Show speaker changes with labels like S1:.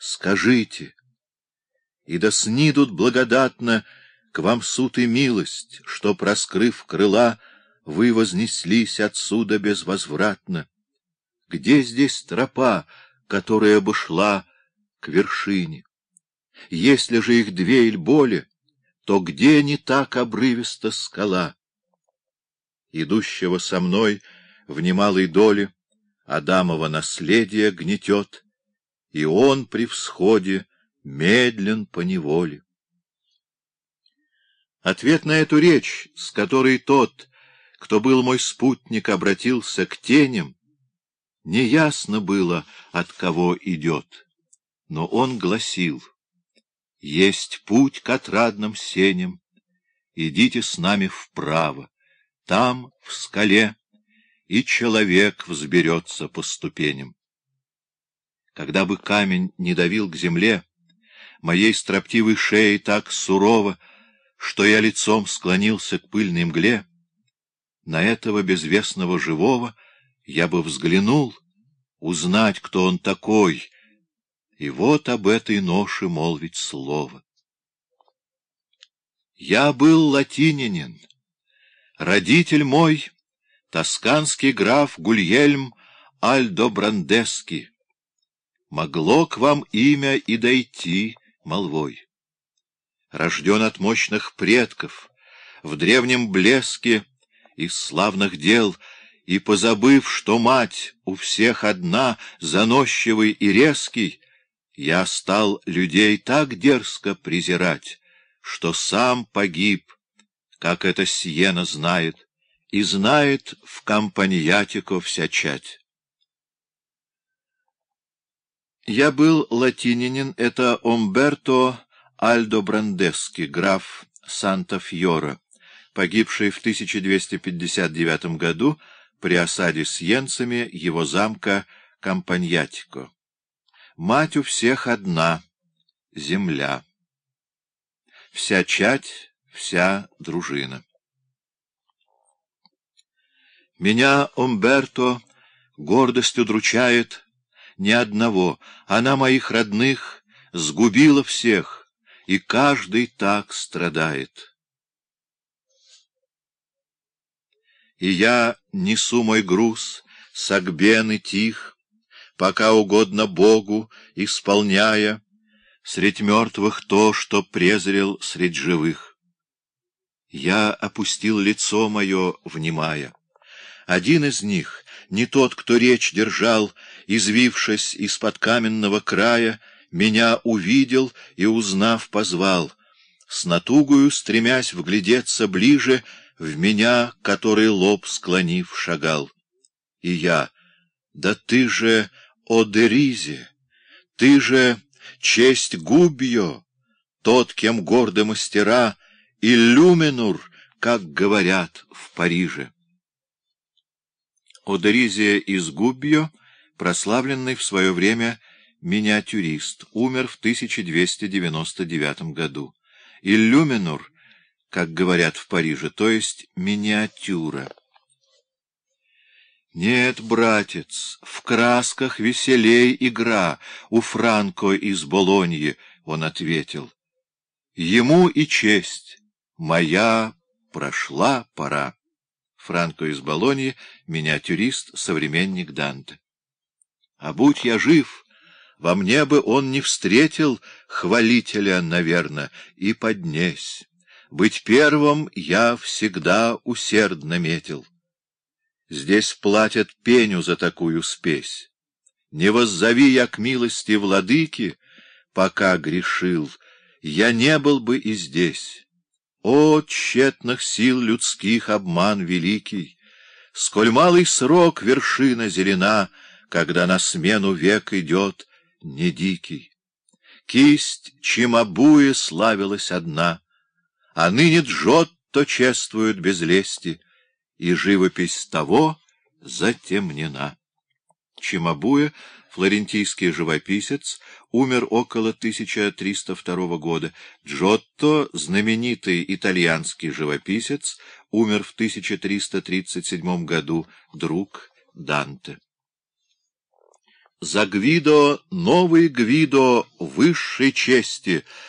S1: скажите, и да снидут благодатно к вам суд и милость, что, проскрыв крыла, вы вознеслись отсюда безвозвратно. Где здесь тропа, которая бы шла к вершине? Если же их две или более, то где не так обрывиста скала? Идущего со мной в немалой доле Адамова наследие гнетет, и он при всходе медлен по неволе. Ответ на эту речь, с которой тот, кто был мой спутник, обратился к теням, неясно было, от кого идет, но он гласил, «Есть путь к отрадным сеням, идите с нами вправо, там, в скале, и человек взберется по ступеням». Когда бы камень не давил к земле, моей строптивой шеей так сурово, что я лицом склонился к пыльной мгле, на этого безвестного живого я бы взглянул, узнать, кто он такой, и вот об этой ноше молвить слово. Я был латинянин, родитель мой — тосканский граф Гульельм Альдо Брандески. Могло к вам имя и дойти молвой. Рожден от мощных предков, в древнем блеске из славных дел, и, позабыв, что мать у всех одна, заносчивый и резкий, я стал людей так дерзко презирать, что сам погиб, как это Сиена знает, и знает в компаньятико вся чать. Я был латининин, это Умберто Альдо Брандески, граф Санта-Фьора, погибший в 1259 году при осаде с йенцами его замка Кампаньятико. Мать у всех одна — земля. Вся чать, вся дружина. Меня Умберто гордостью дручает ни одного, она моих родных сгубила всех, и каждый так страдает. И я несу мой груз, согбен и тих, пока угодно Богу, исполняя средь мертвых то, что презрел средь живых. Я опустил лицо мое, внимая. Один из них, не тот, кто речь держал, извившись из-под каменного края, меня увидел и, узнав, позвал, с натугою стремясь вглядеться ближе в меня, который лоб склонив шагал. И я, да ты же, о Деризе, ты же честь Губьо, тот, кем горды мастера, иллюминур, как говорят в Париже. Одеризия из Губьо, прославленный в свое время миниатюрист, умер в 1299 году. Иллюминур, как говорят в Париже, то есть миниатюра. Нет, братец, в красках веселей игра, у Франко из Болоньи, он ответил. Ему и честь, моя прошла пора. Франко из Болоньи, миниатюрист, современник Данте. А будь я жив, во мне бы он не встретил хвалителя, наверное, и поднесь. Быть первым я всегда усердно метил. Здесь платят пеню за такую спесь. Не воззови я к милости владыки, пока грешил, я не был бы и здесь. О, тщетных сил людских обман великий! Сколь малый срок вершина зелена, когда на смену век идет, не дикий. Кисть Чимабуи славилась одна, а ныне Джотто чествуют без лести, и живопись того затемнена. Чимабуя, флорентийский живописец, умер около 1302 года. Джотто, знаменитый итальянский живописец, умер в 1337 году, друг Данте. За Гвидо новый Гвидо высшей чести